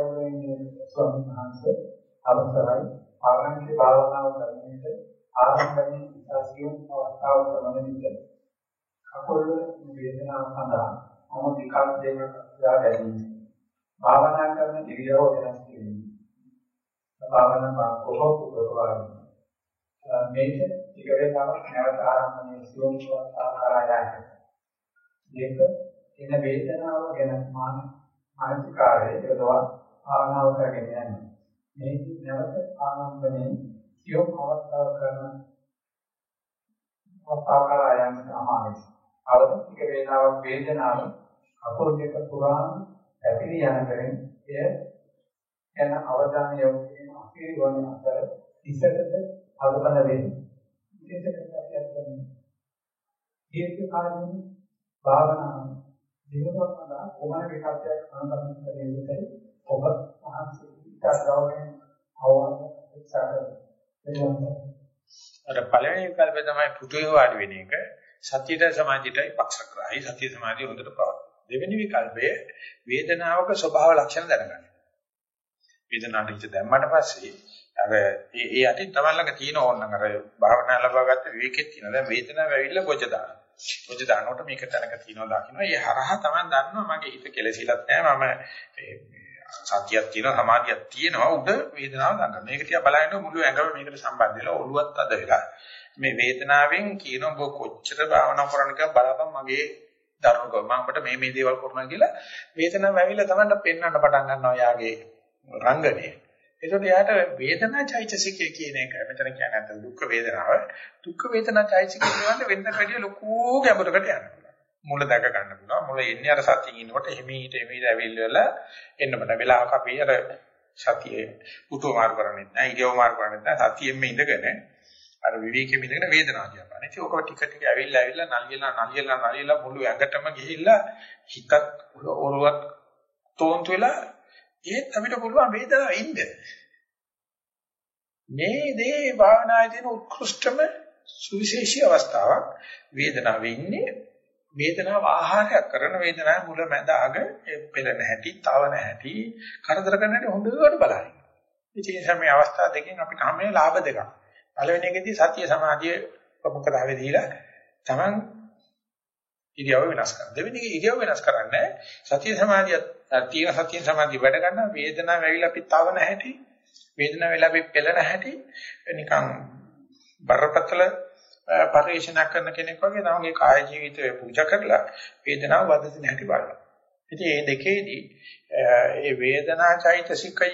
ගෞරවනීය ස්වාමීන් වහන්සේ අවසරයි ආරම්භක භාවනාව කරන විට ආරම්භයෙන් ඉස්සසියුම් අවස්ථාව කරන විට කකුල වේදනාව සඳහා මම විකල්ප දෙකක් උදා ගැනීම. භාවනා කරන ඉරියව්ව වෙනස් කිරීම. භාවනා කොහොම උපදවන්නේ. මේක ටික වේලාවක් නැවත ආරම්භයේ සියුම් ආකාරයයි. දෙක එන වේදනාව ගැන මාන මානසිකාරයේ යොදවා භාවනාව කරගෙන යනවා. මේ නැවත ආරම්භයේ සියුම් අවස්ථාව කරන අවස්ථාවකරයන් සමානයි. අවද ටික වේලාවක් වේදනාව අකුල් දෙක පුරාම ඇතිරි යන කරෙන් එය යන අවධානය යොමු කිරීම අපේ වන අතර ඉසකද අවබෝධ වෙන්නේ. විශේෂ කරලා කියන්නේ දීර්ඝ කාලීන භාවනාව දිනුවක් සඳහා කොමන විකල්පයක් අනුගමනය කළ යුතුයි ඔබ මහන්සි ඉස්සරවගෙන අවවාද උත්සාහ කරනවා. අර පළවෙනි විකල්පය තමයි පුදුවේ වාඩි වෙන එක. සතියට සමාධියටයි පක්ෂග්‍රාහී සතිය සමාධිය හොඳට පවතින. දෙවෙනි විකල්පය වේදනාවක ස්වභාව ලක්ෂණ දැනගන්න. වේදනාවට හිත දැම්මට පස්සේ අර ඒ ඒ යටින් තමයි ළඟ තියෙන ඕනනම් අර භාවනා ලබාගත්ත විවේකෙත් තියෙන. දැන් වේදනාව ඇවිල්ලා පොජ දාන. පොජ දානකොට මේක තැනක තියෙනවා දකින්න. ඒ හරහා තමයි දන්නවා මගේ හිත කෙලසිලත් නැහැ. මම සතියක් තියෙනවා සමාධියක් තියෙනවා උඩ වේදනාව ගන්න. මේක තියා බලනකොට මුළු ඇඟම මේකට සම්බන්ධ වෙලා ඔළුවත් අද වෙලා. මේ වේදනාවෙන් කියන ඔබ කොච්චර භාවනා කරන්න කියලා බලපන් මගේ දරුණුකම මම ඔබට මේ මේ දේවල් කරනවා කියලා වේදනාව ඇවිල්ලා තමයි පෙන්වන්න පටන් ගන්නවා යාගේ රංගනේ. ඒකට යාට වේදනා චෛතසිකය කියන එක මෙතන කියන්නේ නැත්නම් දුක් වේදනාව. දුක් වේදනා චෛතසිකය කියන්නේ වෙනද වැඩිය ලොකු ගැඹුරකට යනවා. මුල දැක ගන්න පුළුවන්. මුල එන්නේ අර සතියින් ඉන්නකොට එහිමීට එහිමීට ඇවිල්ලා එන්න බඩ වෙලාවක අපි අර සතියේ උතුම මාර්ග කරන්නේ නැහැ. ඉරියව් මාර්ග කරන්නේ නැහැ. සතියෙම ඉඳගෙන අර විවේකෙම ඉඳගෙන වේදනාව කියපාන. ඉතින් ඔක ටික ටික ඇවිල්ලා ඇවිල්ලා නලියලා නලියලා නලියලා මුළු ඇඟටම ගිහිල්ලා හිතත් ඔරුවත් තෝන්තු වෙලා ඒත් අපිට පුළුවන් වේදනාව ඉන්න. මේ දේ භාවනායේ තියෙන උත්කෘෂ්ඨම සුවිශේෂී අවස්ථාවක් වේදනාවේ ඉන්නේ වේදනාව ආහාරයක් කරන වේදනාවේ මුල මැද අග පෙළෙන හැටි, තවන හැටි, කරදර කරන හැටි හොඳට බලන්න. ඉතින් මේ අවස්ථා දෙකෙන් අපිට හැමේ ලාභ දෙකක්. පළවෙනි එකේදී සතිය සමාධිය ප්‍රමුඛතාවය දීලා Taman ඉරියව්ව වෙනස් කරනවා. දෙවෙනි එකේ ඉරියව්ව වෙනස් කරන්නේ සතිය සමාධිය තියෙන සතිය සමාධිය වැඩ ගන්න වේදනාව ඇවිල්ලා අපි තවන හැටි, වේදනාව වෙලා අපි පෙළෙන හැටි නිකන් බරපතල පරිශනා කරන කෙනෙක් වගේ තමන්ගේ කාය ජීවිතය පූජා කරලා වේදනාව වදසින හැටි බලනවා. ඉතින් මේ දෙකේදී ඒ වේදනා චෛතසිකය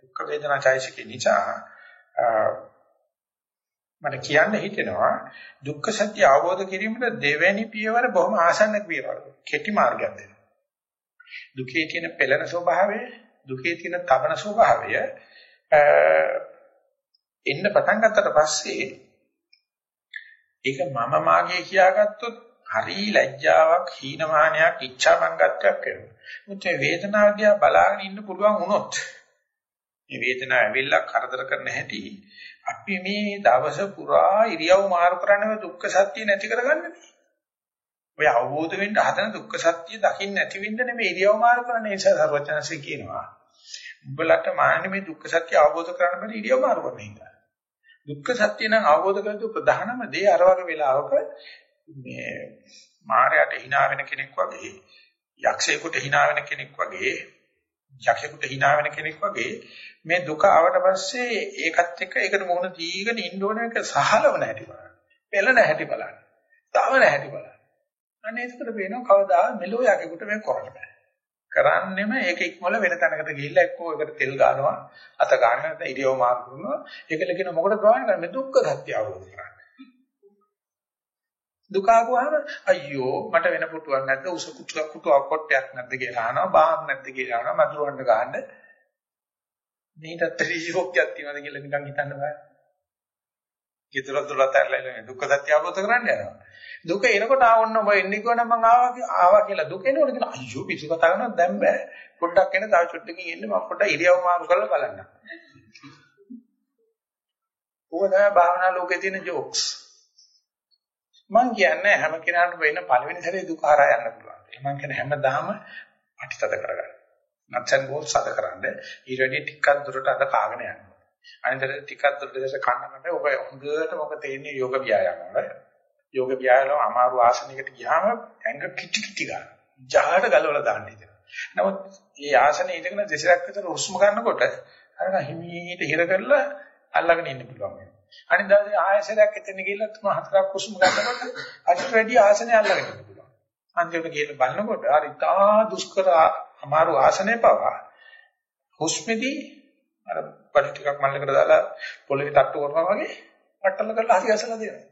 දුක් වේදනා චෛතසිකේ නිසා මට කියන්න හිතෙනවා දුක්ඛ සත්‍ය අවබෝධ කිරීමට දෙවැනි පියවර බොහොම ආසන්න පියවර. කෙටි මාර්ගයක් දෙනවා. දුකේ තියෙන පෙළෙන ස්වභාවය, දුකේ තියෙන තවන ස්වභාවය එන්න පටන් ගත්තට පස්සේ ඒක මම මාගේ කියාගත්තොත් හරි ලැජ්ජාවක්, හීනමානයක්, ඉච්ඡාමංගත්වයක් වෙනවා. මුත් මේ වේදනාව දිහා බලාගෙන ඉන්න පුළුවන් වුණොත් මේ වේදනාව ඇවිල්ලා කරදර කරන හැටි අපි මේ දවස පුරා ඉරියව් මාරු කරන්නේ දුක්ඛ සත්‍ය නැති කරගන්නනේ. ඔය අවබෝධ වෙන්න හදන දුක්ඛ සත්‍ය දකින්න නැති වෙන්න නෙමෙයි ඉරියව් මාරු කරන නිසා සර්වචනසේ කියනවා. උඹලට මාන්නේ මේ දුක්ඛ සත්‍ය අවබෝධ කරගන්න බැරි ඉරියව් මාරු කරන නිසා. දුක්ඛ සත්‍ය නම් අවබෝධ කරගන්න ප්‍රධානම දේ අර වගේ වෙලාවක මේ මායයට hina වෙන කෙනෙක් වගේ යක්ෂයෙකුට hina වෙන කෙනෙක් වගේ යක්ෂයෙකුට hina වෙන කෙනෙක් වගේ මේ දුක ආවට පස්සේ ඒකත් එක්ක ඒකට මොන දීගෙන ඉන්න ඕන එක සහලවන හැටි බලන්න. පෙළන හැටි බලන්න. තවන හැටි බලන්න. අනේ ඒකට පේනවා කවදා මෙලෝ යකෙකුට මේ කරන්න බෑ. කරන්නෙම ඒක ඉක්මවල වෙන තැනකට ගිහිල්ලා එක්කෝ ඒකට තෙල් ගන්නවා අත ගන්න නැත්නම් ඉරියව් මාරු කරනවා. ඒකල කියන මොකටද ගාන කරන්නේ? දුක්ඛ සත්‍ය අවබෝධ කරගන්න දුක ආවම අයියෝ මට වෙන පුටුවක් නැද්ද? උස කුටුවක් කුටුවක් කොටයක් නැද්ද කියලා අහනවා බාහක් නැද්ද කියලා අහනවා මදුරවන්න ගහන්න. මේකට ත්‍රිශෝක්තියක් තියෙනවද කියලා නිකන් හිතන්න බෑ. ඊතර දුරට ඇරලා දුක්ඛ සත්‍ය අවබෝධ කරගන්න යනවා. දුක එනකොට ආවොන්න ඔබ එන්නේ කොහොමද මං ආවා ආවා කියලා දුක එනකොට කියන අයියෝ පිටු කතා කරනවා දැන් බෑ පොඩ්ඩක් එන තව චුට්ටකින් එන්න මම පොඩ්ඩක් ඉරියව් මාරු කරලා බලන්න. ඕක තමයි භාවනා ලෝකේ තියෙන ජෝක්ස්. මං කියන්නේ හැම කෙනාටම වෙන පළවෙනි සැරේ දුක හරහා යන්න පුළුවන්. මං කියන්නේ හැමදාම අටිතද කරගන්න. නැත්නම් බෝල් සදකරන්න ඊට වැඩි ටිකක් දුරට අද කාගෙන යනවා. අනිතර ටිකක් දුරට දැස කන්නකට ඔබ හොඳට මොකද තේන්නේ යෝග ව්‍යායාම වල. යෝග ව්‍යායාම අමාරු ආසනයකට ගියාම ඇඟ කිටි කිටි ගන්න. ජහට ගලවලා දාන්න ඉතින්. නමුත් මේ ආසනේ ඉඳගෙන දෙසරක් විතර හුස්ම ගන්නකොට අර හිමීට හිර කරලා අල්ලගෙන ඉන්න පුළුවන් වෙනවා. අනිත් දවසේ ආයසරයක් එතන ගිහලා තුන හතරක් හුස්ම ගන්නකොට අදිට වැඩි ආසනේ අල්ලගෙන ඉන්න පුළුවන්. අන්තිමට ගිහලා බලනකොට අර ඉතා දුෂ්කර අමාරු ආසනේ පවා හුස්මෙදී අර පඩි ටිකක් මල්ලකට දාලා පොළවේ තට්ටු කරනවා වගේ පට්ටල කරලා හරි අසලා දෙනවා.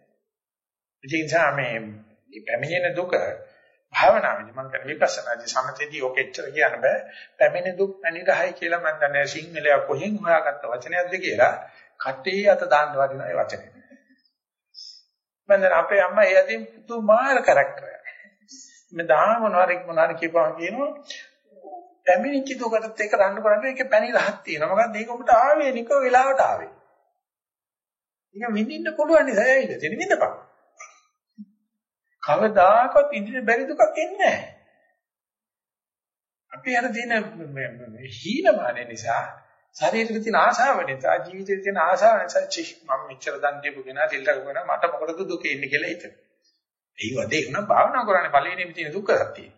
ඒ නිසා මේ පැමිණෙන දුක භාවනාවේදී මම කියන විපස්සනාදී සමතේදී ඔක එච්චර කියන්න බෑ. පැමිණෙන දුක් පැනිරහයි කියලා මම දන්නේ සිංහලයා කොහෙන් හොයාගත්ත වචනයක්ද කියලා කටේ අත දාන්න වදින ඒ වචනේ. මම දැන් අපේ අම්මා ඒ අතින් පුදුමාර කරක්ටරයක්. මේ දාම මොනවාරි මොනවාරි කියපුවා කියනවා පැමිණිච්ච දුකටත් ඒක රණ්ඩු කරන්නේ ඒකේ පැණි රහක් තියෙනවා. මොකද ඒක උඹට ආවේ නිකෝ වෙලාවට ආවේ. ඒක විඳින්න පුළුවන් නිසා ඇවිල්ලා තියෙන විඳපන්. කවදාකවත් ඉදිරිය බැරි දුකක් එන්නේ නැහැ. අපි අර දින හීනමාන නිසා ශරීරෙට තියෙන ආශාව නිසා ජීවිතේ තියෙන ආශාව නිසා චි මම මෙච්චර දන් දීපු කෙනා තිල් රකගෙන මට මොකටද දුක එන්නේ කියලා හිතෙනවා. ඒ වදේ වුණා භාවනා කරන්නේ පළවෙනිම තියෙන දුක්ඛ සත්‍යය.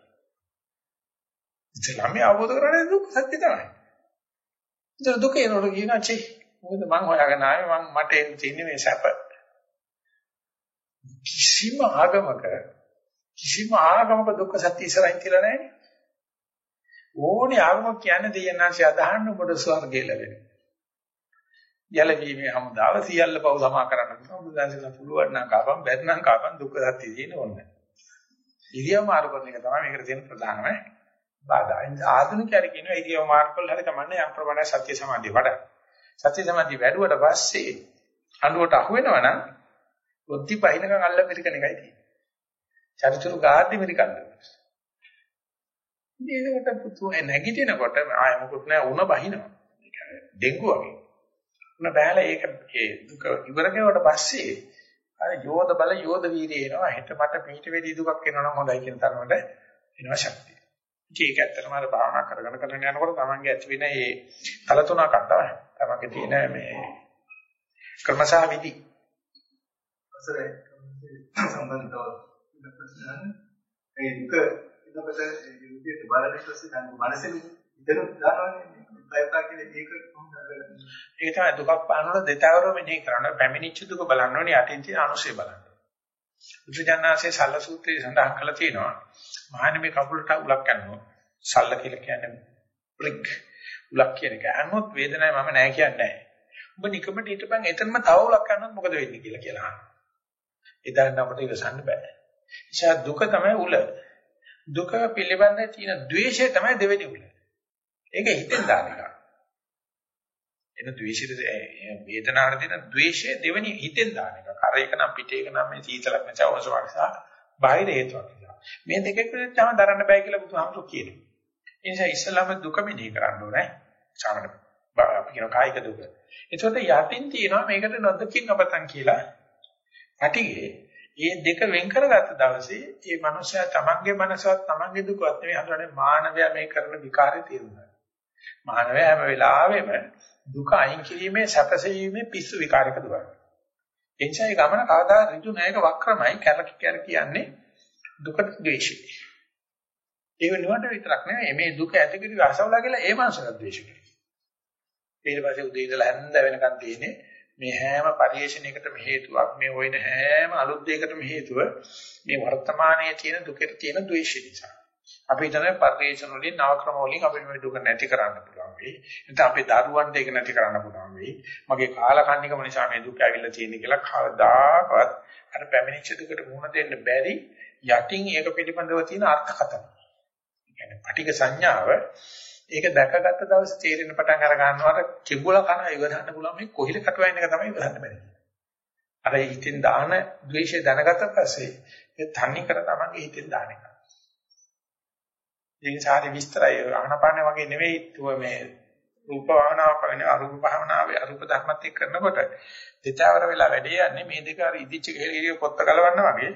ඉතලම අවබෝධ කරගන්න දුක්ඛ සත්‍ය තමයි. ඉතින් දුක එනකොට කියනවා චි මොකද මං හොයාගෙන ආවේ මං මට එන්න තියෙන්නේ මේ සැප. කිසිම ආගමක කිසිම ආගමක දුක්ඛ සත්‍ය ඉස්සරහින් කියලා නැහැ. ඕනේ ආගමක් කියන්නේ දෙයන්නාංශය අදහන්න ඔබට ස්වර්ගය ලැබෙනවා. යලවීමේ හමුදාව සියල්ල පව සමා කරන්න පුළුවන්. බුදුදහමෙන් පුළුවන් නම් කාපම් බැරි නම් කාපම් දුක්ඛ සත්‍ය තියෙන ඕනේ. ඉරියව් මාරු කරන එක තමයි මේකට තියෙන ප්‍රධානම බාධා. ආධුනිකයර කියනවා ඉරියව් මාරු කළා හරි කමන්නේ යම් ප්‍රමාණයක් සත්‍ය සමාධිය වඩා. සත්‍ය සමාධිය වැඩුවට පස්සේ අඬුවට අහු වෙනවා නම් ඔත්ති පහිනකම් අල්ල පිළිකන එකයි තියෙන්නේ. චරිචුරු ගාද්දි මිරිකන්න. ඉතින් ඒකට පුතු නැගිටිනකොට ආය මොකුත් නැහැ උණ බහිනවා. ඒක ඩෙන්ගු වගේ. උණ බෑලා ඒක ඒ දුක ඉවර කෙරුවට පස්සේ අර යෝධ බල යෝධ වීරිය එනවා. හෙට මට පිට වෙඩි දුකක් එනවා නම් හොඳයි කියන තරමට එනවා ශක්තිය. ඒක ඇත්තටම අර භාවනා කරගෙන කරගෙන යනකොට තමන්ගේ ඇති වෙන මේ තල තුනක් අතව තමන්ගේ තියෙන මේ ක්‍රමසහ විදි අසරේ සම්බන්ධව ප්‍රශ්න ඒ දුක එතකොට ඒ විදිහට බලන ඊපස්සේ දැන් මනසෙන් ඉතන දානවනේ ප්‍රයත්න කියලා ඒක කොහොමද කරන්නේ ඒක තමයි දුකක් පානකොට දෙතවරම මෙනෙහි කරන්න පැමිණිච්ච දුක බලන්න ඕනේ යටින් තියෙන අනුසය බලන්න. බුදුජානනාංශයේ සල්ල සූත්‍රයේ සඳහන් කරලා තියෙනවා මහානි මේ කකුලට උලක් යනවා. සල්ල කියලා කියන්නේ බ්‍රික් උලක් කියන එක. අහනොත් වේදනාවක් මම නෑ කියන්නේ නෑ. ඔබ නිකමට හිටපන් එතනම තව උලක් යනොත් මොකද වෙන්නේ කියලා කියලා අහනවා. එදාට අපිට ඉවසන්න බෑ. නිසා දුක තමයි උල. දුක පිළිබඳ තියෙන द्वේෂය තමයි දෙවෙනි උල. ඒක හිතෙන් දාන එක. එන ද්වේෂිත වේදනාවට දෙන ද්වේෂය දෙවෙනි හිතෙන් දාන එක. කර එක නම් පිට එක නම් මේ සීතලක් නැච අවශ්‍යම නිසා බාහිර හේතුවක් නිසා. මේ දෙකකට තමයි දරන්න බෑ කියලා බුදුහාමුදුරු කියනවා. ඒ නිසා ඉස්සලාම දුක මෙනෙහි කරන්න ඕනේ. සාමාන්‍ය අපි කියන කායික දුක. ඒකට යටින් තියෙනවා මේකට නොදකින් අපතන් කියලා. පැටිගේ මේ දෙක වෙන් කරගත්ත දවසේ මේ මනුස්සයා තමන්ගේ මනසවත් තමන්ගේ දුකවත් නෙවෙයි හඳුනන්නේ මානවයා මේ කරන විකාරය තේරුණා. මානවයා හැම වෙලාවෙම දුක අයින් කිරීමේ සැපසීමේ පිස්සු විකාරයක දුවන. එනිසා ඒ ගමන කවදා ඍජු නැයක වක්‍රමයි කැරක කැර කියන්නේ දුකට ද්වේෂය. ඒක නිවට විතරක් නෙවෙයි මේ දුක ඇති කිරි අසවලා කියලා ඒ මනසට ද්වේෂ කරනවා. ඊට පස්සේ උදේ ඉඳලා හැන්ද වෙනකන් තියෙන්නේ මේ හැම පරිේශණයකටම හේතුවක් මේ වයින් හැම අලුත් දෙයකටම හේතුව මේ වර්තමානයේ තියෙන දුකට තියෙන ද්වේෂය නිසා. අපි හිතන්නේ පරිේශන වලින් නව ක්‍රම වලින් අපිට මේ දුක නැති කරන්න පුළුවන් වෙයි. නැත්නම් අපේ දරුවන්ට ඒක නැති කරන්න පුළුවන් වෙයි. මගේ කාලකන්නිකම නිසා මේ දුක ඇවිල්ලා තියෙන්නේ කියලා කවදාකවත් අර පැමිණිච්ච දුකට මුහුණ දෙන්න බැරි යටින් ඒක පිළිබඳව තියෙන අර්ථකථන. ඒ කියන්නේ පටික සංඥාව ඒක දැකගත්ත දවසේ තේරෙන පටන් අර ගන්නවට කිඹුල කන ඉවරන්න පුළුවන් මේ කොහිල කටවයින් එක තමයි ඉවරන්න බැරි. අර හිතෙන් දාන ද්වේෂය දැනගත්ත පස්සේ ඒ තන්නේ කර තමයි හිතෙන් දාන එක. ඒක සාරි විස්තරය ආනපාන වගේ නෙවෙයි තුව මේ රූප භාවනාව කරන අරූප භාවනාවේ අරූප ධර්මත් එක්ක කරනකොට දෙතවර වෙලා වැඩේ යන්නේ මේ දෙක අර ඉදිච්ච ගෙලිය පොත්ත ගලවන්න වගේ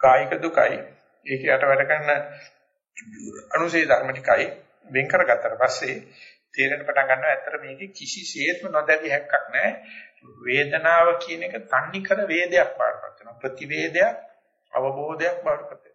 කායික දුකයි ඒක යට වැඩ කරන අනුසේ ධර්ම ටිකයි වෙන් කරගත්තට පස්සේ තේරෙන පටන් ගන්නවා ඇත්තට මේකේ කිසිසේත්ම නොදැවිය හැක්කක් නැහැ. වේදනාව කියන එක තන්නේ කර වේදයක් බාටපත් වෙනවා. ප්‍රතිවේදයක් අවබෝධයක් බාටපත්